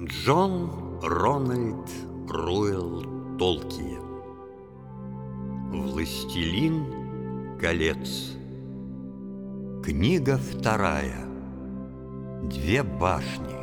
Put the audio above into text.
Джон Рональд Руэлл Толкиен. Властелин колец Книга вторая. Две башни